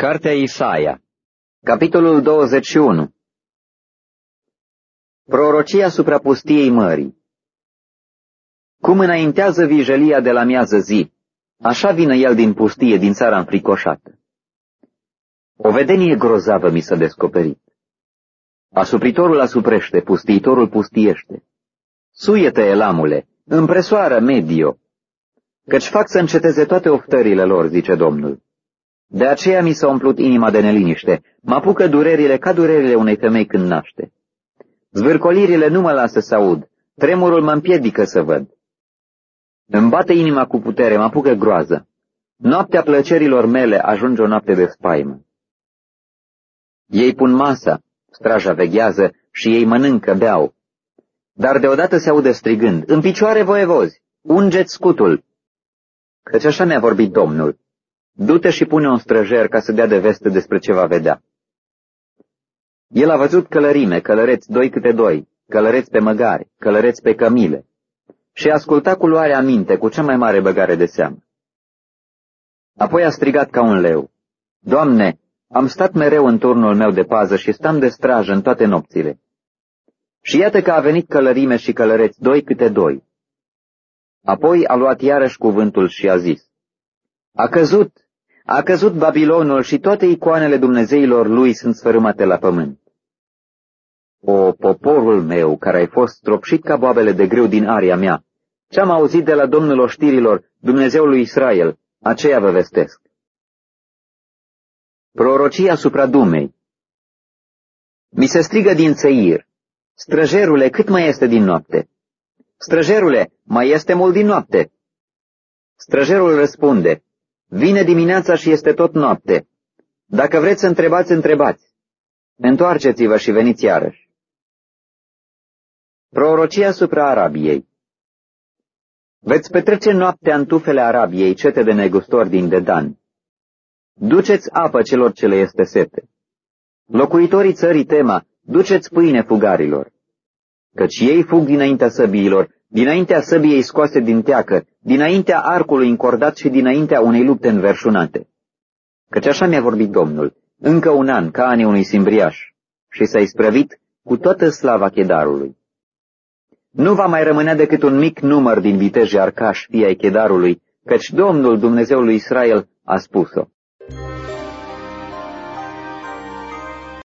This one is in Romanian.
Cartea Isaia Capitolul 21 Prorocia asupra pustiei mării Cum înaintează vijelia de la miază zi, așa vine el din pustie, din țara înfricoșată. O vedenie grozavă mi s-a descoperit. Asupritorul asuprește, pustiitorul pustiește. Suiete, elamule, împresoară medio, căci fac să înceteze toate oftările lor, zice Domnul. De aceea mi s-a umplut inima de neliniște, mă apucă durerile ca durerile unei femei când naște. Zvârcolirile nu mă lasă să aud, tremurul mă împiedică să văd. Îmi bate inima cu putere, mă apucă groază. Noaptea plăcerilor mele ajunge o noapte de spaimă. Ei pun masa, straja veghează și ei mănâncă, beau. Dar deodată se aude strigând, în picioare voievozi, ungeți scutul. Căci așa mi-a vorbit Domnul. Du-te și pune un străjer ca să dea de veste despre ce va vedea. El a văzut călărime, călăreți doi câte doi, călăreți pe măgari, călăreți pe cămile, și a ascultat cu luare aminte, cu cea mai mare băgare de seamă. Apoi a strigat ca un leu, Doamne, am stat mereu în turnul meu de pază și stam de strajă în toate nopțile. Și iată că a venit călărime și călăreți doi câte doi. Apoi a luat iarăși cuvântul și a zis, A căzut, a căzut Babilonul și toate icoanele Dumnezeilor lui sunt sfărâmate la pământ. O, poporul meu, care ai fost stropșit ca boabele de greu din aria mea, ce-am auzit de la Domnul oștirilor, Dumnezeul lui Israel, aceea vă vestesc. Prorocia asupra Dumei Mi se strigă din țăir, străjerule, cât mai este din noapte? Străjerule, mai este mult din noapte. Străjerul răspunde, Vine dimineața și este tot noapte. Dacă vreți să întrebați, întrebați. Întoarceți-vă și veniți iarăși. Prorocia asupra Arabiei Veți petrece noaptea în tufele Arabiei, cete de negustori din Dedan. Duceți apă celor ce le este sete. Locuitorii țării Tema, duceți pâine fugarilor. Căci ei fug dinaintea săbiilor dinaintea săbiei scoase din teacă, dinaintea arcului încordat și dinaintea unei lupte înverșunate. Căci așa mi-a vorbit Domnul, încă un an ca anii unui simbriaș, și s-a isprăvit cu toată slava chedarului. Nu va mai rămânea decât un mic număr din viteji arcași fii ai chedarului, căci Domnul Dumnezeul lui Israel a spus-o.